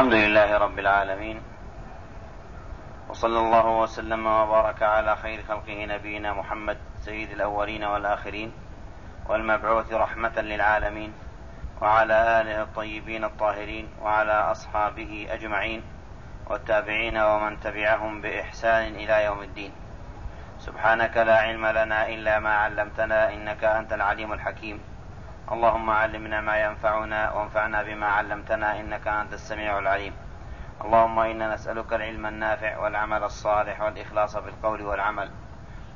الحمد لله رب العالمين. وصلى الله وسلم وبارك على خير خلقه نبينا محمد سيد الأولين والآخرين والمبعوث رحمة للعالمين وعلى آله الطيبين الطاهرين وعلى أصحابه أجمعين والتابعين ومن تبعهم بإحسان إلى يوم الدين. سبحانك لا علم لنا إلا ما علمتنا إنك أنت العليم الحكيم. اللهم علمنا ما ينفعنا وانفعنا بما علمتنا إنك أنت السميع العليم. اللهم إنا نسألك العلم النافع والعمل الصالح والإخلاص في القول والعمل.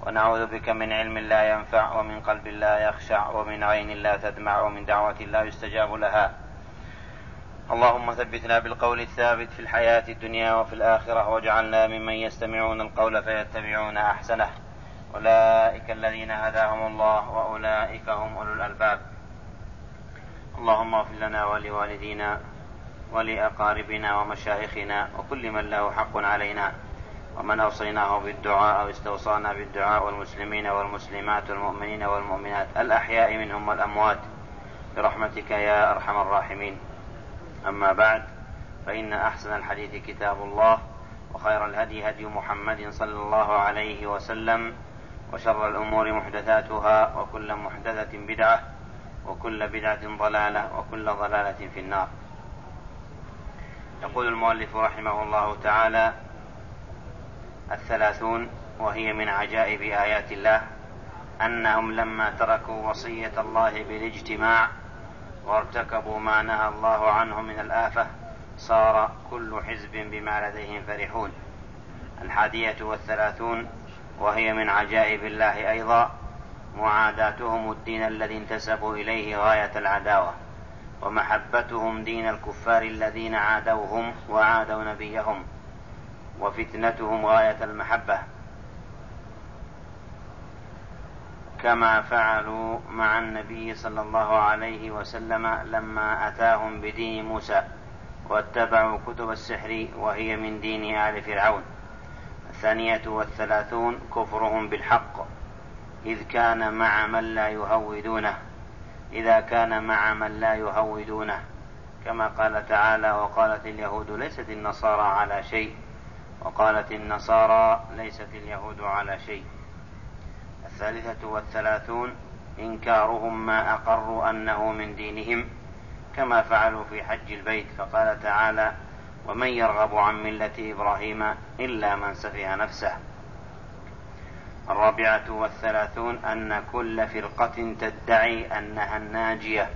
ونعوذ بك من علم لا ينفع ومن قلب لا يخشع ومن عين لا تدمع ومن دعوة لا يستجاب لها. اللهم ثبتنا بالقول الثابت في الحياة الدنيا وفي الآخرة واجعلنا ممن يستمعون القول فيتبعون أحسنه. أولئك الذين هداهم الله وأولئك هم أولو الألباب. اللهم اغفر لنا ولوالدينا ولأقاربنا ومشايخنا وكل من له حق علينا ومن أوصيناه بالدعاء أو استوصانا بالدعاء والمسلمين والمسلمات والمؤمنين والمؤمنات الأحياء منهم والأموات برحمتك يا أرحم الراحمين. أما بعد فإن أحسن الحديث كتاب الله وخير الهدي هدي محمد صلى الله عليه وسلم وشر الأمور محدثاتها وكل محدثة بدعة وكل بدعة ضلالة وكل ضلالة في النار. يقول المؤلف رحمه الله تعالى الثلاثون وهي من عجائب آيات الله أنهم لما تركوا وصية الله بالاجتماع وارتكبوا ما نهى الله عنه من الآفة صار كل حزب بما لديهم فرحون. الحادية والثلاثون وهي من عجائب الله أيضا معاداتهم الدين الذي انتسبوا إليه غاية العداوة ومحبتهم دين الكفار الذين عادوهم وعادوا نبيهم وفتنتهم غاية المحبة. كما فعلوا مع النبي صلى الله عليه وسلم لما أتاهم بدين موسى واتبعوا كتب السحر وهي من دين آل فرعون. الثانية والثلاثون كفرهم بالحق. إذ كان مع من لا يهودونه. إذا كان مع من لا يهودونه. كما قال تعالى وقالت اليهود ليست النصارى على شيء. وقالت النصارى ليست اليهود على شيء. الثالثة والثلاثون إنكارهم ما أقروا أنه من دينهم كما فعلوا في حج البيت. فقال تعالى ومن يرغب عن ملة إبراهيم إلا من سفه نفسه. الرابعة والثلاثون أن كل فرقة تدعي أنها الناجية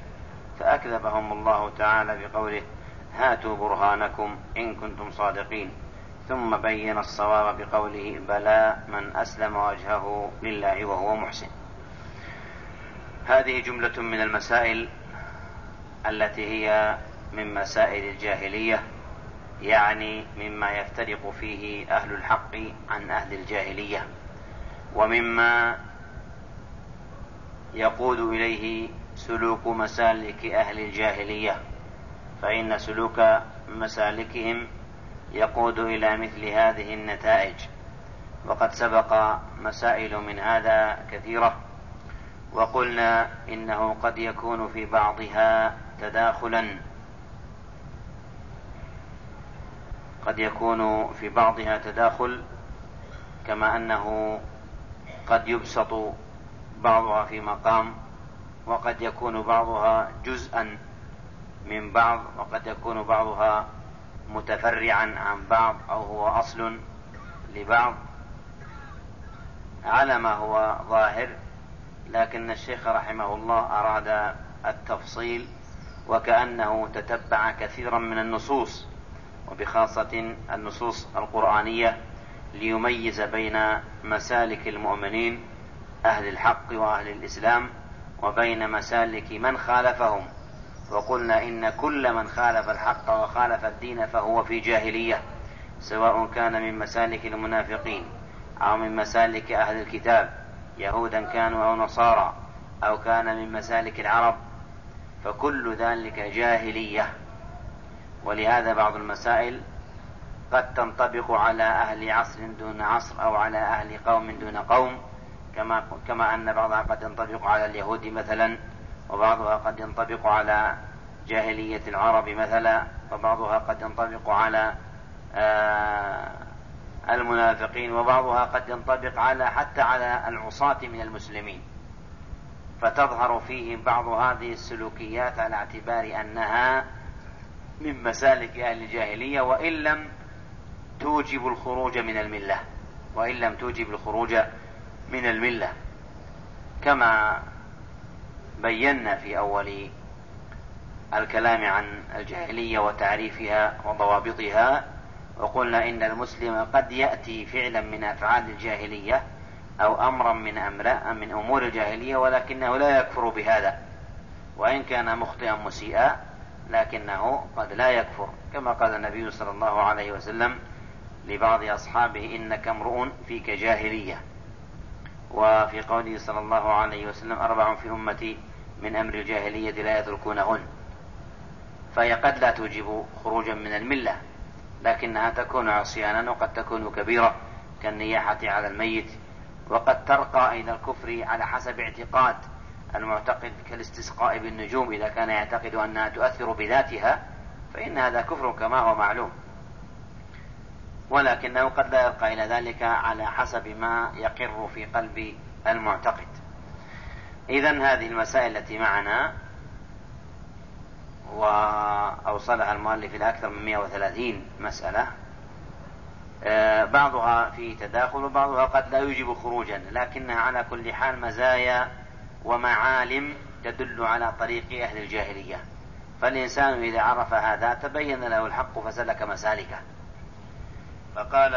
فأكذبهم الله تعالى بقوله هاتوا برهانكم إن كنتم صادقين. ثم بين الصواب بقوله بلى من أسلم وجهه لله وهو محسن. هذه جملة من المسائل التي هي من مسائل الجاهلية يعني مما يفترق فيه أهل الحق عن أهل الجاهلية. ومما يقود إليه سلوك مسالك أهل الجاهلية فإن سلوك مسالكهم يقود إلى مثل هذه النتائج. وقد سبق مسائل من هذا كثيرة وقلنا إنه قد يكون في بعضها تداخلا. قد يكون في بعضها تداخل كما أنه قد يبسط بعضها في مقام وقد يكون بعضها جزءا من بعض وقد يكون بعضها متفرعا عن بعض أو هو أصل لبعض. على ما هو ظاهر لكن الشيخ رحمه الله أراد التفصيل وكأنه تتبع كثيرا من النصوص وبخاصة النصوص القرآنية ليميز بين مسالك المؤمنين أهل الحق وأهل الإسلام وبين مسالك من خالفهم. وقلنا إن كل من خالف الحق وخالف الدين فهو في جاهلية سواء كان من مسالك المنافقين أو من مسالك أهل الكتاب يهودا كانوا أو نصارى أو كان من مسالك العرب. فكل ذلك جاهلية. ولهذا بعض المسائل قد تنطبق على أهل عصر دون عصر أو على أهل قوم دون قوم كما كما أن بعضها قد ينطبق على اليهود مثلا وبعضها قد ينطبق على جاهلية العرب مثلا وبعضها قد ينطبق على آه، المنافقين وبعضها قد ينطبق على حتى على العصاة من المسلمين. فتظهر فيهم بعض هذه السلوكيات على اعتبار أنها من مسالك أهل الجاهلية وإن لم توجب الخروج من الملة وإن لم توجب الخروج من الملة. كما بينا في أول الكلام عن الجاهلية وتعريفها وضوابطها وقلنا إن المسلم قد يأتي فعلا من أفعال الجاهلية أو أمرا من أمر من أمور الجاهلية ولكنه لا يكفر بهذا. وإن كان مخطئا مسيئا لكنه قد لا يكفر كما قال النبي صلى الله عليه وسلم لبعض أصحابه إنك امرؤ فيك جاهلية وفي قوله صلى الله عليه وسلم أربع في أمتي من أمر الجاهلية لا يتركونهن. فهي قد لا توجب خروجا من الملة لكنها تكون عصيانا وقد تكون كبيرة كالنياحة على الميت وقد ترقى إلى الكفر على حسب اعتقاد المعتقد كالاستسقاء بالنجوم. إذا كان يعتقد أنها تؤثر بذاتها فإن هذا كفر كما هو معلوم. ولكنه قد لا يرقى إلى ذلك على حسب ما يقر في قلب المعتقد. إذا هذه المسائل التي معنا وأوصلها المؤلف إلى أكثر من 130 مسألة آه، بعضها فيه تداخل وبعضها قد لا يوجب خروجا لكنها على كل حال مزايا ومعالم تدل على طريق أهل الجاهلية. فالإنسان إذا عرف هذا تبين له الحق فسلك مسالكه. فقال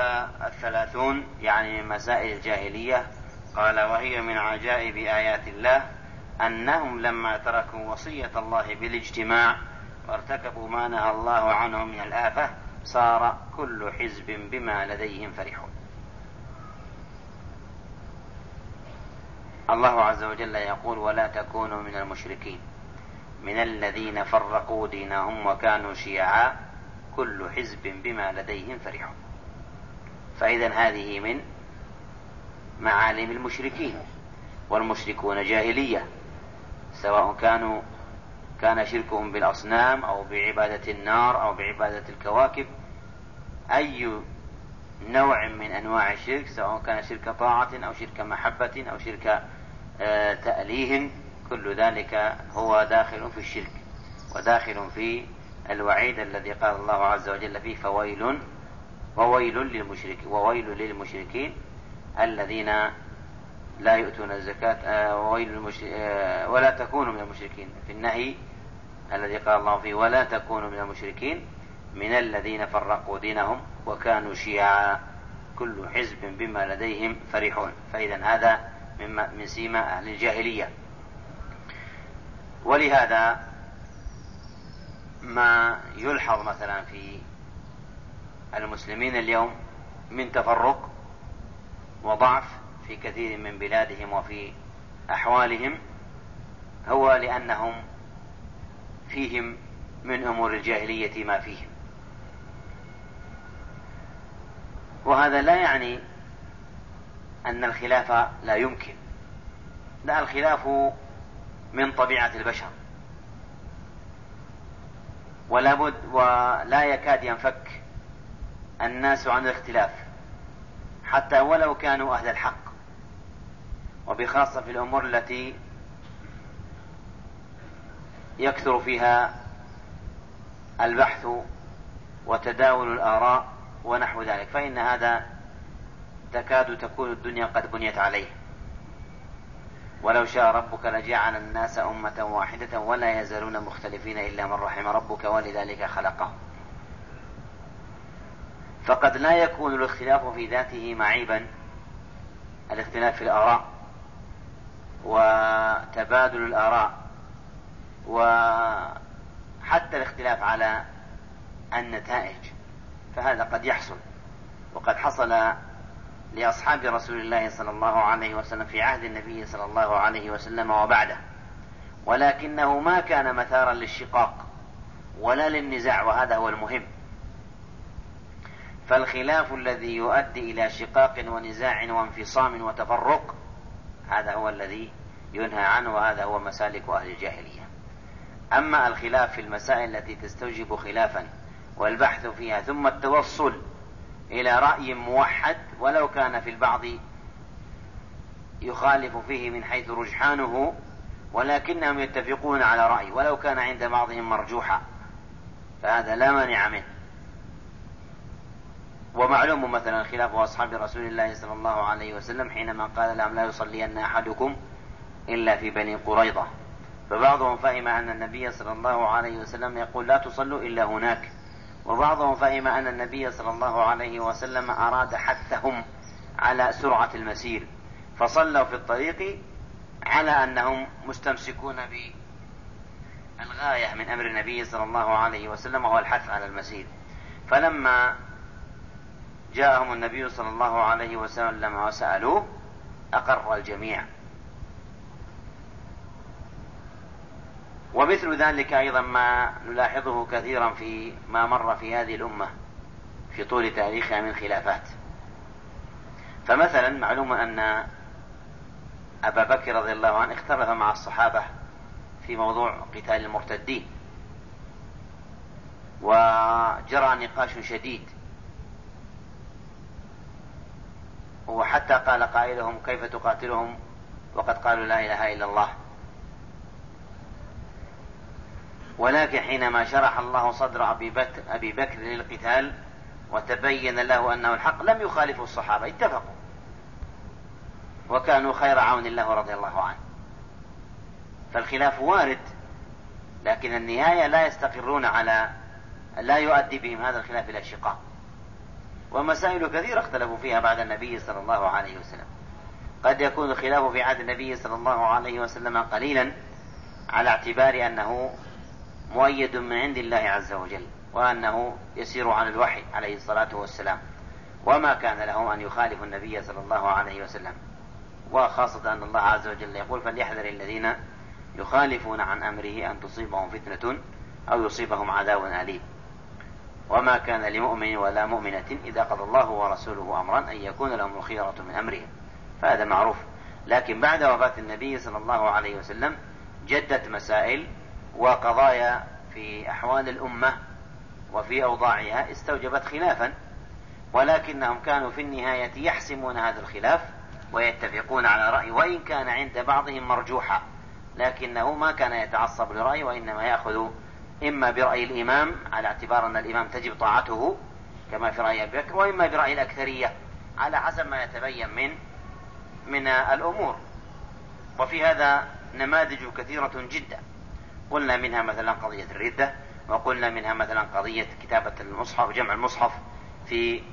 الثلاثون يعني مسائل الجاهلية قال وهي من عجائب آيات الله أنهم لما تركوا وصية الله بالاجتماع وارتكبوا ما نهى الله عنه من الآفة صار كل حزب بما لديهم فرحون. الله عز وجل يقول ولا تكونوا من المشركين. من الذين فرقوا دينهم وكانوا شيعا كل حزب بما لديهم فرحون. فإذا هذه من معالم المشركين والمشركون جاهلية سواء كانوا كان شركهم بالأصنام أو بعبادة النار أو بعبادة الكواكب أي نوع من أنواع الشرك سواء كان شرك طاعة أو شرك محبة أو شرك آه، تأليه كل ذلك هو داخل في الشرك وداخل في الوعيد الذي قال الله عز وجل فيه فويل وويل للمشركين وويل للمشركين الذين لا يؤتون الزكاة. آه، وويل آه، ولا تكونوا من المشركين. في النهي الذي قال الله فيه ولا تكونوا من المشركين من الذين فرقوا دينهم وكانوا شيعا. كل حزب بما لديهم فرحون. فإذا هذا مما من سيما أهل الجاهلية. ولهذا ما يلحظ مثلا في المسلمين اليوم من تفرق وضعف في كثير من بلادهم وفي أحوالهم هو لأنهم فيهم من أمور الجاهلية ما فيهم. وهذا لا يعني أن الخلاف لا يمكن لا الخلاف من طبيعة البشر. ولا بد ولا يكاد ينفك الناس عن الاختلاف حتى ولو كانوا أهل الحق. وبخاصة في الأمور التي يكثر فيها البحث وتداول الآراء ونحو ذلك فإن هذا تكاد تكون الدنيا قد بنيت عليه. ولو شاء ربك لجعل الناس أمة واحدة ولا يزالون مختلفين إلا من رحم ربك ولذلك خلقهم. فقد لا يكون الاختلاف في ذاته معيبا الاختلاف في الآراء وتبادل الآراء وحتى الاختلاف على النتائج فهذا قد يحصل وقد حصل لأصحاب رسول الله صلى الله عليه وسلم في عهد النبي صلى الله عليه وسلم وبعده. ولكنه ما كان مثارا للشقاق ولا للنزاع وهذا هو المهم. فالخلاف الذي يؤدي إلى شقاق ونزاع وانفصام وتفرق هذا هو الذي ينهى عنه وهذا هو مسالك أهل الجاهلية. أما الخلاف في المسائل التي تستوجب خلافا والبحث فيها ثم التوصل إلى رأي موحد ولو كان في البعض يخالف فيه من حيث رجحانه ولكنهم يتفقون على رأي ولو كان عند بعضهم مرجوحا فهذا لا مانع منه. ومعلوم مثلا خلاف أصحاب رسول الله صلى الله عليه وسلم حينما قال لهم لا يصلين أحدكم إلا في بني قريظة. فبعضهم فهم أن النبي صلى الله عليه وسلم يقول لا تصلوا إلا هناك. وبعضهم فهم أن النبي صلى الله عليه وسلم أراد حثهم على سرعة المسير. فصلوا في الطريق على أنهم مستمسكون بالغاية من أمر النبي صلى الله عليه وسلم وهو الحث على المسير. فلما جاءهم النبي صلى الله عليه وسلم وسألوه أقر الجميع. ومثل ذلك أيضا ما نلاحظه كثيرا في ما مر في هذه الأمة في طول تاريخها من خلافات. فمثلا معلوم أن أبا بكر رضي الله عنه اختلف مع الصحابة في موضوع قتال المرتدين وجرى نقاش شديد وحتى قال قائلهم كيف تقاتلهم؟ وقد قالوا لا إله إلا الله. ولكن حينما شرح الله صدر أبي بكر, أبي بكر للقتال وتبين له أنه الحق لم يخالفوا الصحابة اتفقوا. وكانوا خير عون الله رضي الله عنه. فالخلاف وارد لكن النهاية لا يستقرون على لا يؤدي بهم هذا الخلاف إلى الشقاق. ومسائل كثيرة اختلفوا فيها بعد النبي صلى الله عليه وسلم. قد يكون الخلاف في عهد النبي صلى الله عليه وسلم قليلا على اعتبار أنه مؤيد من عند الله عز وجل وأنه يسير عن الوحي عليه الصلاة والسلام. وما كان لهم أن يخالفوا النبي صلى الله عليه وسلم. وخاصة أن الله عز وجل يقول فليحذر الذين يخالفون عن أمره أن تصيبهم فتنة أو يصيبهم عذاب أليم. وما كان لمؤمن ولا مؤمنة إذا قضى الله ورسوله أمرا أن يكون لهم الخيرة من أمرهم. فهذا معروف. لكن بعد وفاة النبي صلى الله عليه وسلم جدت مسائل وقضايا في أحوال الأمة وفي أوضاعها استوجبت خلافا. ولكنهم كانوا في النهاية يحسمون هذا الخلاف ويتفقون على رأي وإن كان عند بعضهم مرجوحا. لكنه ما كان يتعصب لرأي وإنما يأخذ إما برأي الإمام على اعتبار أن الإمام تجب طاعته كما في رأي أبي بكر وإما برأي الأكثرية على حسب ما يتبين من من الأمور. وفي هذا نماذج كثيرة جدا. قلنا منها مثلا قضية الردة وقلنا منها مثلا قضية كتابة المصحف جمع المصحف في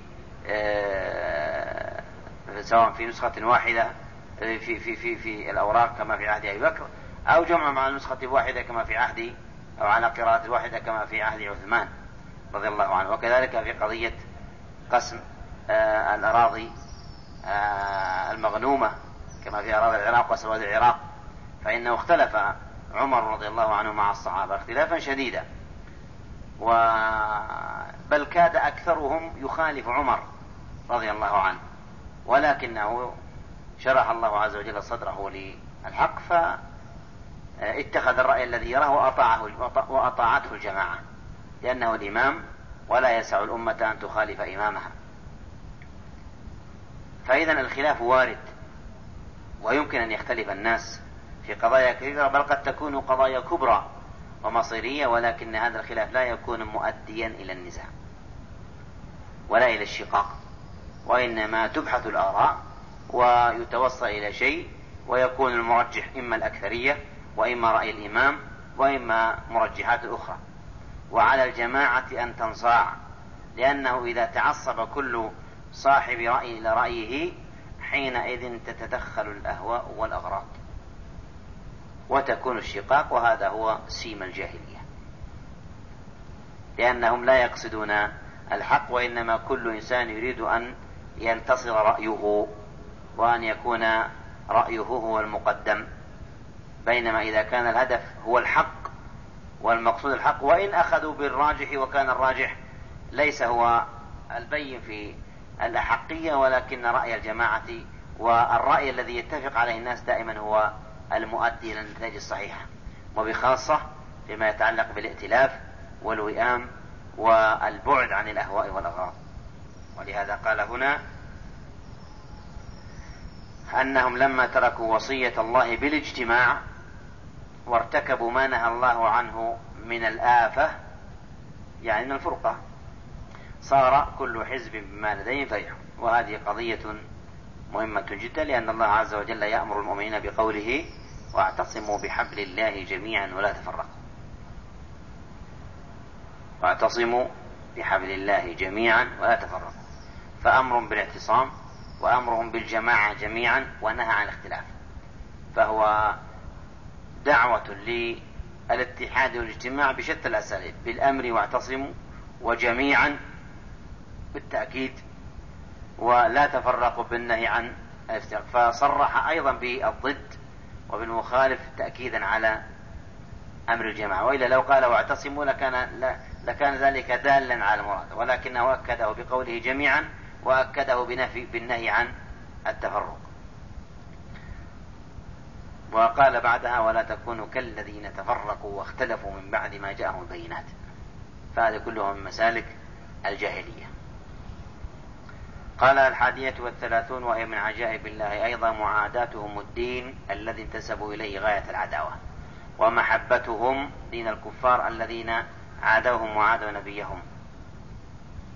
آه، سواء في نسخة واحدة في في في في الأوراق كما في عهد أبي بكر أو جمع مع النسخة الواحدة كما في عهد أو على قراءة واحدة كما في عهد عثمان رضي الله عنه. وكذلك في قضية قسم آه الأراضي آه المغنومة كما في أراضي العراق وسواد العراق فإنه اختلف عمر رضي الله عنه مع الصحابة اختلافا شديدا. و بل كاد أكثرهم يخالف عمر رضي الله عنه. ولكنه شرح الله عز وجل صدره للحق فاتخذ الرأي الذي يراه وأطاعه وأطاعته الجماعة. لأنه الإمام ولا يسع الأمة أن تخالف إمامها. فإذا الخلاف وارد ويمكن أن يختلف الناس في قضايا كثيرة بل قد تكون قضايا كبرى ومصيرية ولكن هذا الخلاف لا يكون مؤديا إلى النزاع ولا إلى الشقاق. وإنما تبحث الآراء ويتوصل إلى شيء ويكون المرجح إما الأكثرية وإما رأي الإمام وإما مرجحات أخرى. وعلى الجماعة أن تنصاع لأنه إذا تعصب كل صاحب رأي إلى رأيه حينئذ تتدخل الأهواء والأغراض. وتكون الشقاق وهذا هو سيم الجاهلية. لأنهم لا يقصدون الحق وإنما كل إنسان يريد أن ينتصر رأيه وأن يكون رأيه هو المقدم. بينما إذا كان الهدف هو الحق والمقصود الحق وإن أخذوا بالراجح وكان الراجح ليس هو البين في الأحقية ولكن رأي الجماعة والرأي الذي يتفق عليه الناس دائما هو المؤدي إلى النتائج الصحيحة وبخاصة فيما يتعلق بالائتلاف والوئام والبعد عن الأهواء والأغراض. ولهذا قال هنا أنهم لما تركوا وصية الله بالاجتماع وارتكبوا ما نهى الله عنه من الآفة يعني من الفرقة صار كل حزب بما لديهم فرح وهذه قضية مهمة جدا لأن الله عز وجل يأمر المؤمنين بقوله واعتصموا بحبل الله جميعا ولا تفرقوا واعتصموا بحبل الله جميعا ولا تفرقوا. فأمر بالاعتصام وأمرهم بالجماعة جميعا ونهى عن الاختلاف. فهو دعوة للاتحاد والاجتماع بشتى الأساليب بالأمر واعتصموا وجميعا بالتأكيد ولا تفرقوا بالنهي عن الافتراق فصرح أيضا بالضد وبالمخالف تأكيدا على أمر الجماعة. وإلا لو قال واعتصموا لكان لكان ذلك دالا على المراد ولكنه أكده بقوله جميعا وأكده بنفي بالنهي عن التفرق. وقال بعدها ولا تكونوا كالذين تفرقوا واختلفوا من بعد ما جاءهم البينات. فهذه كلها من مسالك الجاهلية. قال الحادية والثلاثون وهي من عجائب الله أيضا معاداتهم الدين الذي انتسبوا إليه غاية العداوة. ومحبتهم دين الكفار الذين عادوهم وعادوا نبيهم.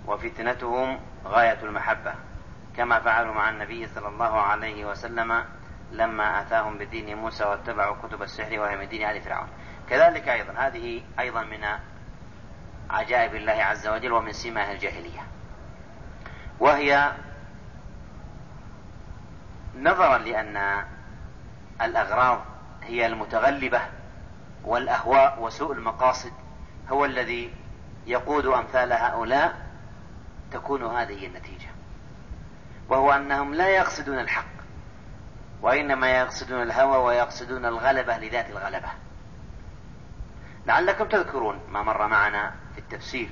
وفتنتهم غاية المحبة كما فعلوا مع النبي صلى الله عليه وسلم لما أتاهم بدين موسى واتبعوا كتب السحر وهي من دين آل فرعون. كذلك أيضا هذه أيضا من عجائب الله عز وجل ومن سماه الجاهلية. وهي نظرا لأن الأغراض هي المتغلبة والأهواء وسوء المقاصد هو الذي يقود أمثال هؤلاء تكون هذه النتيجة. وهو أنهم لا يقصدون الحق وإنما يقصدون الهوى ويقصدون الغلبة لذات الغلبة. لعلكم تذكرون ما مر معنا في التفسير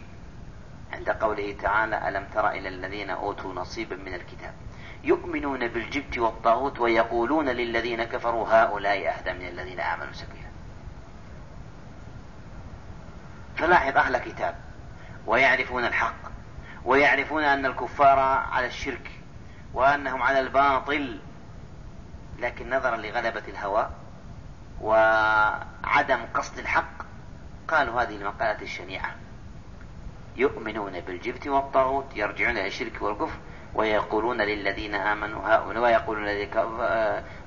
عند قوله تعالى ألم تر إلى الذين أوتوا نصيبا من الكتاب؟ يؤمنون بالجبت والطاغوت ويقولون للذين كفروا هؤلاء أهدى من الذين آمنوا سبيلا. فلاحظ أهل كتاب ويعرفون الحق ويعرفون أن الكفار على الشرك وأنهم على الباطل لكن نظرا لغلبة الهوى وعدم قصد الحق قالوا هذه المقالة الشنيعة. يؤمنون بالجبت والطاغوت يرجعون إلى الشرك والكفر ويقولون للذين آمنوا هؤلاء ويقولون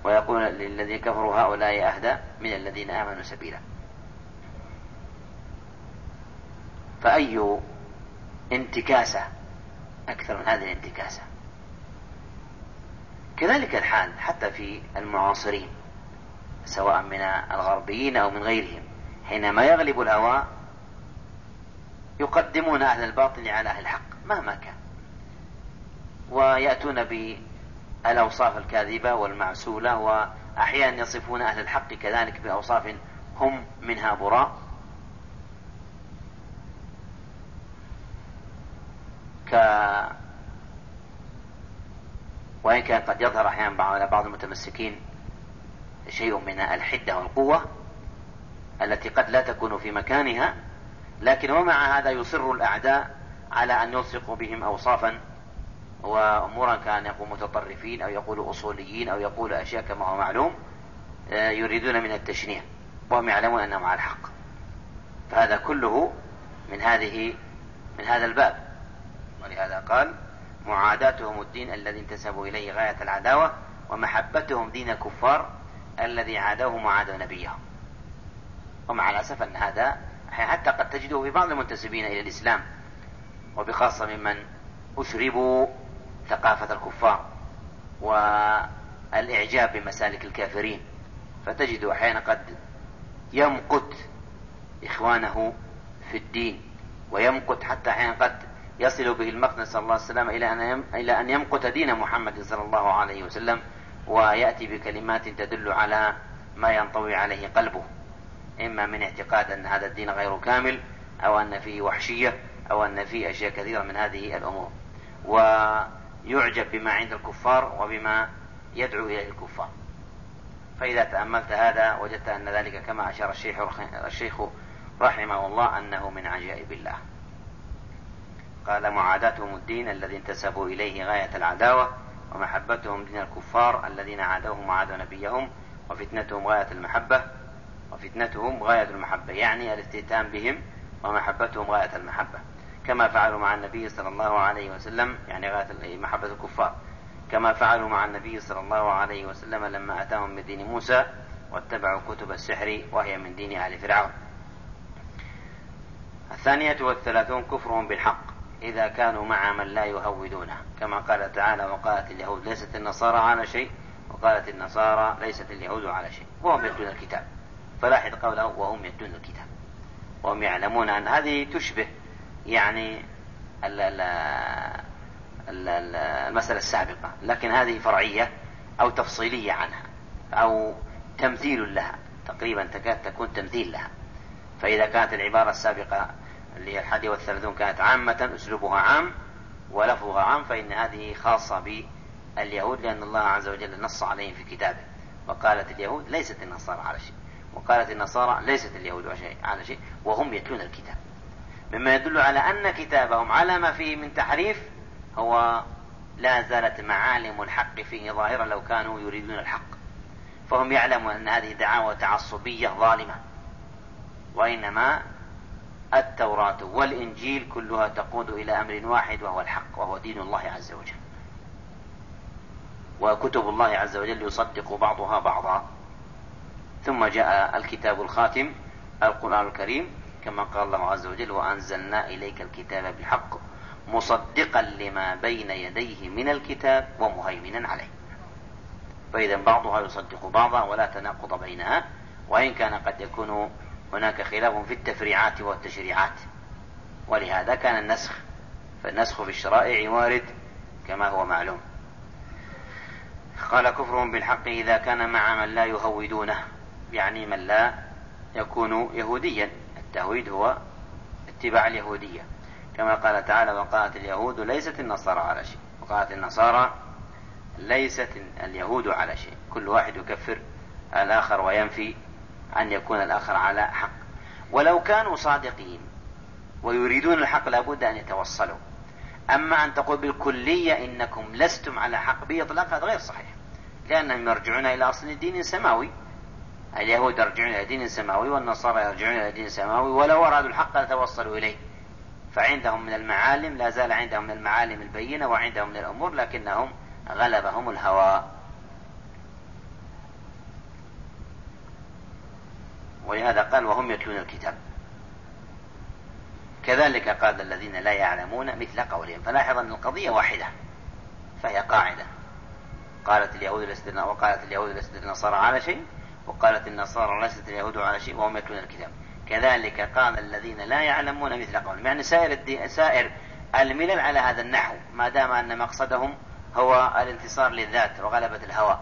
ويقولون للذين كفروا هؤلاء أهدى من الذين آمنوا سبيلا. فأي انتكاسة. أكثر من هذه الانتكاسة. كذلك الحال حتى في المعاصرين سواء من الغربيين أو من غيرهم. حينما يغلب الهوى يقدمون أهل الباطل على أهل الحق مهما كان. ويأتون بالأوصاف الكاذبة والمعسولة وأحيانا يصفون أهل الحق كذلك بأوصاف هم منها براء. وإن كان قد يظهر أحيانا على بعض المتمسكين شيء من الحدة والقوة التي قد لا تكون في مكانها لكن ومع هذا يصر الأعداء على أن يلصقوا بهم أوصافا وأمورا كان يقول متطرفين أو يقول أصوليين أو يقول أشياء كما هو معلوم آه، يريدون من التشنيع وهم يعلمون أنهم على الحق. فهذا كله من هذه من هذا الباب. ولهذا قال معاداتهم الدين الذي انتسبوا إليه غاية العداوة ومحبتهم دين الكفار الذي عادوهم وعادوا نبيهم ومع الأسف أن هذا حتى قد تجده في بعض المنتسبين إلى الإسلام وبخاصة ممن أشربوا ثقافة الكفار والإعجاب بمسالك الكافرين. فتجد أحيانا قد يمقت إخوانه في الدين ويمقت حتى أحيانا قد يصل به المقت نسأل الله السلامة إلى أن إلى أن يمقت دين محمد صلى الله عليه وسلم ويأتي بكلمات تدل على ما ينطوي عليه قلبه. إما من اعتقاد أن هذا الدين غير كامل أو أن فيه وحشية أو أن فيه أشياء كثيرة من هذه الأمور. ويعجب بما عند الكفار وبما يدعو إليه الكفار. فإذا تأملت هذا وجدت أن ذلك كما أشار الشيخ الشيخ رحمه الله أنه من عجائب الله. قال معاداتهم الدين الذي انتسبوا إليه غاية العداوة ومحبتهم دين الكفار الذين عادوهم وعادوا نبيهم وفتنتهم غاية المحبة وفتنتهم غاية المحبة يعني الاستهتام بهم ومحبتهم غاية المحبة. كما فعلوا مع النبي صلى الله عليه وسلم يعني غاية محبة الكفار. كما فعلوا مع النبي صلى الله عليه وسلم لما أتاهم من دين موسى واتبعوا كتب السحر وهي من دين آل فرعون. الثانية والثلاثون كفرهم بالحق. إذا كانوا مع من لا يهودونه كما قال تعالى وقالت اليهود ليست النصارى على شيء. وقالت النصارى ليست اليهود على شيء. وهم يتلون الكتاب. فلاحظ قوله وهم يتلون الكتاب. وهم يعلمون أن هذه تشبه يعني المسألة السابقة لكن هذه فرعية أو تفصيلية عنها أو تمثيل لها. تقريبا تكاد تكون تمثيل لها. فإذا كانت العبارة السابقة اللي هي الحادية والثلاثون كانت عامة أسلوبها عام ولفظها عام فإن هذه خاصة باليهود لأن الله عز وجل نص عليهم في كتابه. وقالت اليهود ليست النصارى على شيء. وقالت النصارى ليست اليهود على شيء وهم يتلون الكتاب. مما يدل على أن كتابهم على ما فيه من تحريف هو لا زالت معالم الحق فيه ظاهرة لو كانوا يريدون الحق. فهم يعلمون أن هذه دعاوى تعصبية ظالمة. وإنما التوراة والإنجيل كلها تقود إلى أمر واحد وهو الحق وهو دين الله عز وجل. وكتب الله عز وجل يصدق بعضها بعضا. ثم جاء الكتاب الخاتم القرآن الكريم كما قال الله عز وجل وأنزلنا إليك الكتاب بالحق مصدقا لما بين يديه من الكتاب ومهيمنا عليه. فإذا بعضها يصدق بعضا ولا تناقض بينها وإن كان قد يكون هناك خلاف في التفريعات والتشريعات. ولهذا كان النسخ فالنسخ في الشرائع وارد كما هو معلوم. قال كفرهم بالحق إذا كان مع من لا يهودونه يعني من لا يكون يهوديا. التهويد هو اتباع اليهودية. كما قال تعالى وقالت اليهود ليست النصارى على شيء. وقالت النصارى ليست اليهود على شيء. كل واحد يكفر الآخر وينفي أن يكون الآخر على حق. ولو كانوا صادقين ويريدون الحق لابد أن يتوصلوا. أما أن تقول بالكلية إنكم لستم على حق بإطلاق هذا غير صحيح. لأنهم يرجعون إلى أصل دين سماوي اليهود يرجعون إلى دين سماوي والنصارى يرجعون إلى دين سماوي ولو أرادوا الحق لتوصلوا إليه. فعندهم من المعالم لا زال عندهم من المعالم البينة وعندهم من الأمور لكنهم غلبهم الهوى. ولهذا قال وهم يتلون الكتاب. كذلك قال الذين لا يعلمون مثل قولهم. فلاحظ أن القضية واحدة فهي قاعدة. قالت اليهود ليست وقالت اليهود ليست النصارى على شيء وقالت النصارى ليست اليهود على شيء وهم يتلون الكتاب. كذلك قال الذين لا يعلمون مثل قولهم. يعني سائر الدين سائر الملل على هذا النحو ما دام أن مقصدهم هو الانتصار للذات وغلبة الهوى.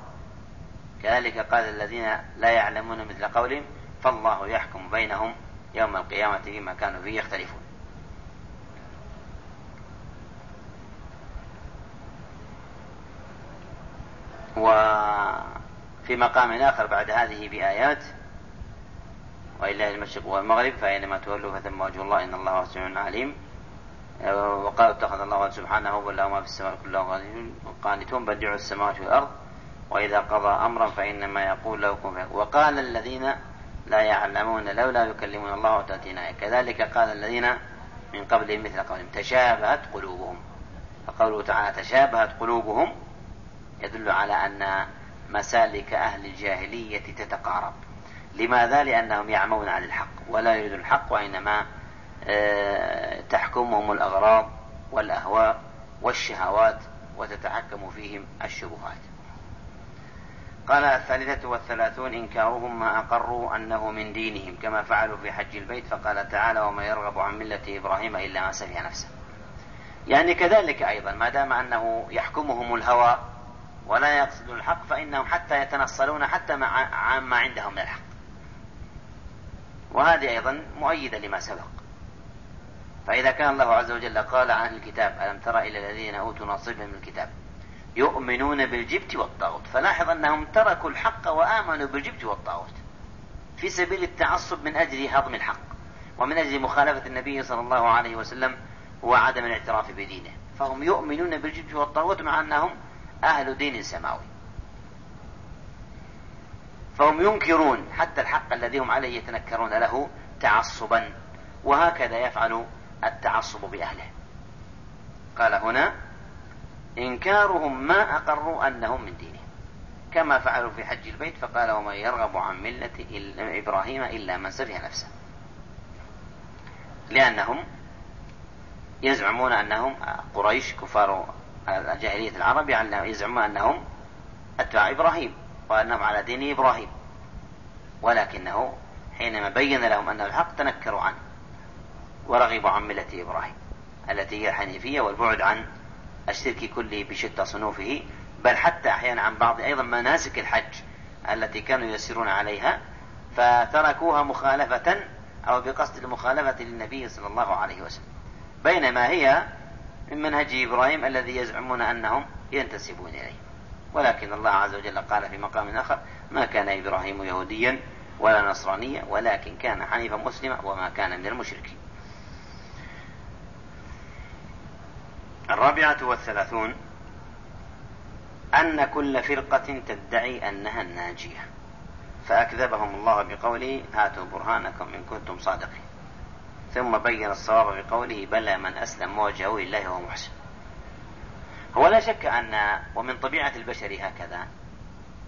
كذلك قال الذين لا يعلمون مثل قولهم فالله يحكم بينهم يوم القيامة فيما كانوا فيه يختلفون. وفي مقام آخر بعد هذه بآيات ولله المشرق والمغرب فأينما تولوا فثم وجه الله إن الله واسع عليم. وقالوا اتخذ الله سبحانه وله ما في السماء كله قانتون بديع السماوات والأرض. وإذا قضى أمرا فإنما يقول له كن وقال الذين لا يعلمون لولا يكلمون الله وتأتينا. كذلك قال الذين من قبلهم مثل قولهم تشابهت قلوبهم. فقوله تعالى تشابهت قلوبهم يدل على أن مسالك أهل الجاهلية تتقارب. لماذا؟ لأنهم يعمون عن الحق ولا يريدون الحق وإنما آه، تحكمهم الأغراض والأهواء والشهوات وتتحكم فيهم الشبهات. قال الثالثة والثلاثون إنكارهم ما أقروا أنه من دينهم كما فعلوا في حج البيت فقال تعالى وما يرغب عن ملة إبراهيم إلا ما سفي نفسه. يعني كذلك أيضا ما دام أنه يحكمهم الهوى ولا يقصدون الحق فإنهم حتى يتنصلون حتى مع عما عندهم من الحق. وهذه أيضا مؤيدة لما سبق. فإذا كان الله عز وجل قال عن الكتاب ألم تر إلى الذين أوتوا نصيبا من الكتاب؟ يؤمنون بالجبت والطاغوت. فلاحظ أنهم تركوا الحق وآمنوا بالجبت والطاغوت. في سبيل التعصب من أجل هضم الحق ومن أجل مخالفة النبي صلى الله عليه وسلم وعدم الاعتراف بدينه. فهم يؤمنون بالجبت والطاغوت مع أنهم أهل دين سماوي. فهم ينكرون حتى الحق الذي هم عليه يتنكرون له تعصبا وهكذا يفعل التعصب بأهله. قال هنا إنكارهم ما أقروا أنهم من دينه كما فعلوا في حج البيت فقال ومن يرغب عن ملة إبراهيم إلا من سفه نفسه. لأنهم يزعمون أنهم قريش كفار جاهلية العرب يزعمون أنهم أتباع إبراهيم وأنهم على دين إبراهيم. ولكنه حينما بين لهم أنه الحق تنكروا عنه ورغبوا عن ملة إبراهيم التي هي الحنيفية والبعد عن الشرك كله بشتى صنوفه بل حتى أحيانا عن بعض أيضا مناسك الحج التي كانوا يسيرون عليها فتركوها مخالفة أو بقصد المخالفة للنبي صلى الله عليه وسلم. بينما هي من منهج إبراهيم الذي يزعمون أنهم ينتسبون إليه. ولكن الله عز وجل قال في مقام آخر ما كان إبراهيم يهوديا ولا نصرانيا ولكن كان حنيفا مسلما وما كان من المشركين. الرابعة والثلاثون أن كل فرقة تدعي أنها الناجية. فأكذبهم الله بقوله هاتوا برهانكم إن كنتم صادقين ثم بين الصواب بقوله بلى من أسلم وجهه لله وهو محسن هو لا شك أن ومن طبيعة البشر هكذا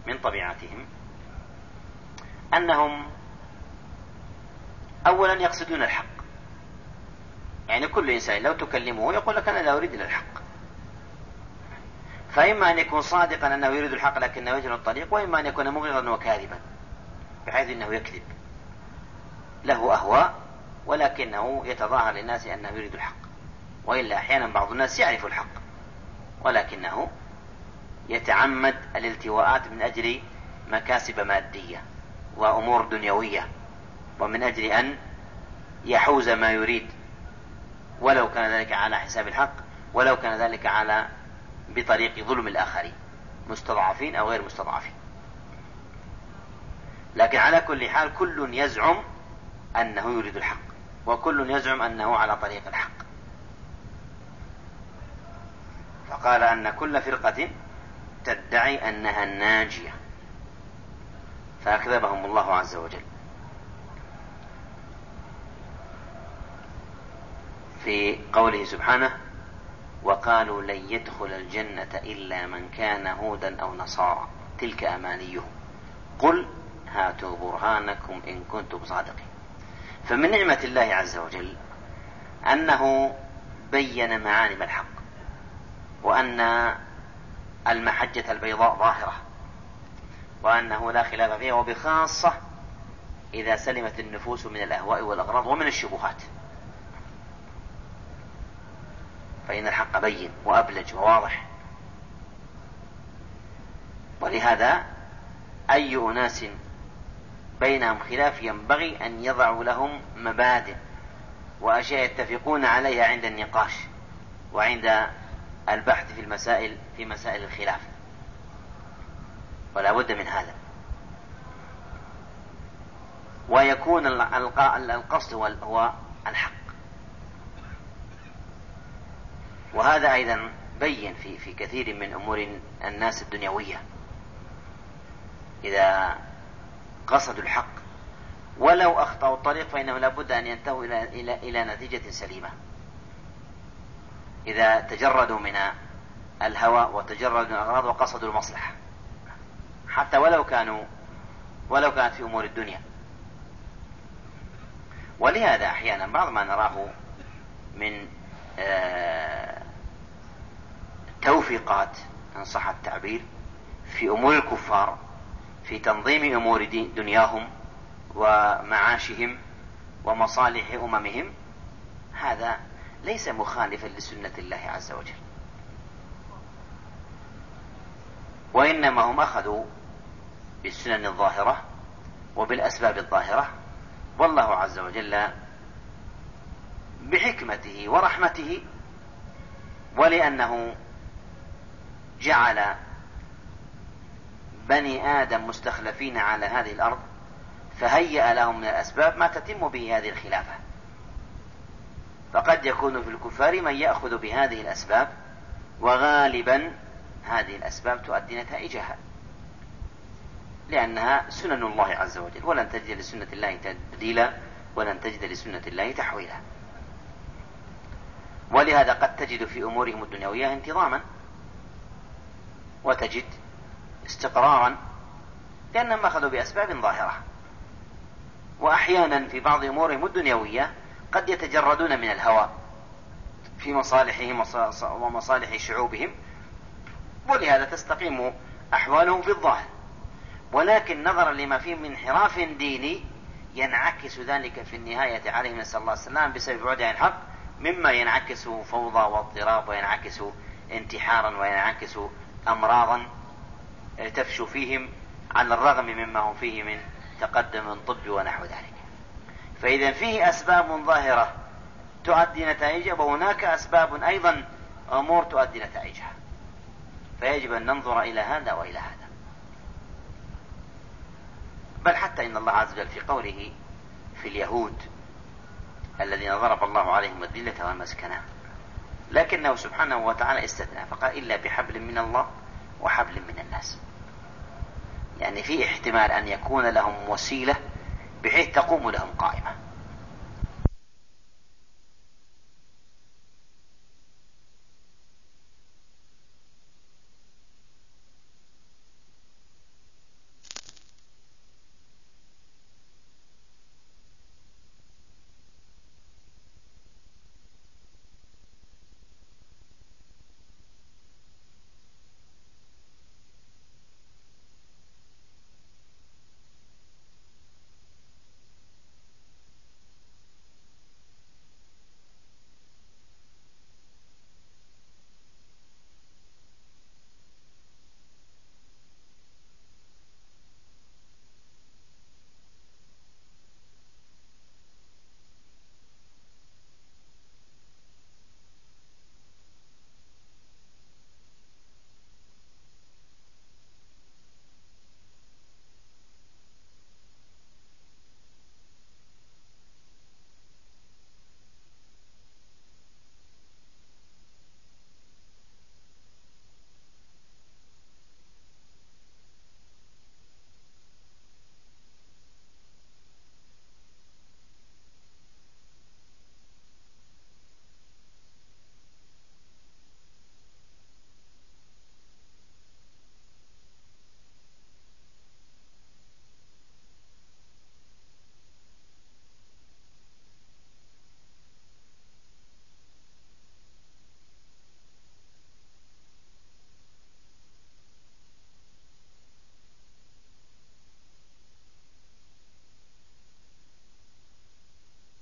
من طبيعتهم أنهم أولا يقصدون الحق يعني كل إنسان لو تكلمه يقول لك أنا لا أريد إلا الحق. فإما أن يكون صادقا أنه يريد الحق لكنه يجهل الطريق وإما أن يكون مغرضا وكاذبا بحيث أنه يكذب. له أهواء ولكنه يتظاهر للناس أنه يريد الحق. وإلا أحيانا بعض الناس يعرف الحق ولكنه يتعمد الالتواءات من أجل مكاسب مادية وأمور دنيوية ومن أجل أن يحوز ما يريد. ولو كان ذلك على حساب الحق ولو كان ذلك على بطريق ظلم الآخرين مستضعفين أو غير مستضعفين. لكن على كل حال كل يزعم أنه يريد الحق وكل يزعم أنه على طريق الحق. فقال أن كل فرقة تدعي أنها الناجية فأكذبهم الله عز وجل. في قوله سبحانه وقالوا لن يدخل الجنة إلا من كان هودا أو نصارى. تلك أمانيهم. قل هاتوا برهانكم إن كنتم صادقين. فمن نعمة الله عز وجل أنه بين معالم الحق وأن المحجة البيضاء ظاهرة وأنه لا خلاف فيها وبخاصة إذا سلمت النفوس من الأهواء والأغراض ومن الشبهات. فإن الحق بين وأبلج وواضح. ولهذا أي أناس بينهم خلاف ينبغي أن يضعوا لهم مبادئ وأشياء يتفقون عليها عند النقاش وعند البحث في المسائل في مسائل الخلاف. ولا بد من هذا. ويكون القصد هو الحق. وهذا أيضا بين في في كثير من أمور الناس الدنيوية. إذا قصدوا الحق ولو أخطأوا الطريق فإنه لابد أن ينتهوا إلى إلى إلى نتيجة سليمة. إذا تجردوا من الهوى وتجردوا من الأغراض وقصدوا المصلحة. حتى ولو كانوا ولو كانت في أمور الدنيا. ولهذا أحيانا بعض ما نراه من آه، توفيقات إن صح التعبير في أمور الكفار في تنظيم أمور دنياهم ومعاشهم ومصالح أممهم هذا ليس مخالفا لسنة الله عز وجل. وإنما هم أخذوا بالسنن الظاهرة وبالأسباب الظاهرة والله عز وجل بحكمته ورحمته ولأنه جعل بني آدم مستخلفين على هذه الأرض فهيأ لهم من الأسباب ما تتم به هذه الخلافة. فقد يكون في الكفار من يأخذ بهذه الأسباب وغالبا هذه الأسباب تؤدي نتائجها لأنها سنن الله عز وجل ولن تجد لسنة الله تبديلا ولن تجد لسنة الله تحويلا. ولهذا قد تجد في أمورهم الدنيوية انتظاما. وتجد استقرارا لأنهم أخذوا بأسباب ظاهرة. وأحيانا في بعض أمورهم الدنيوية قد يتجردون من الهوى في مصالحهم ومصالح شعوبهم ولهذا تستقيم أحوالهم في الظاهر. ولكن نظرا لما فيه من انحراف ديني ينعكس ذلك في النهاية عليه نسأل الله السلام بسبب بعد عن الحق مما ينعكس فوضى واضطراب وينعكس انتحارا وينعكس أمراضا تفشو فيهم على الرغم مما هم فيه من تقدم الطب ونحو ذلك. فإذا فيه أسباب ظاهرة تؤدي نتائجها وهناك أسباب أيضا أمور تؤدي نتائجها. فيجب أن ننظر إلى هذا وإلى هذا. بل حتى إن الله عز وجل في قوله في اليهود الذين ضرب الله عليهم الذلة والمسكنة لكنه سبحانه وتعالى استثنى فقال إلا بحبل من الله وحبل من الناس. يعني في احتمال أن يكون لهم وسيلة بحيث تقوم لهم قائمة.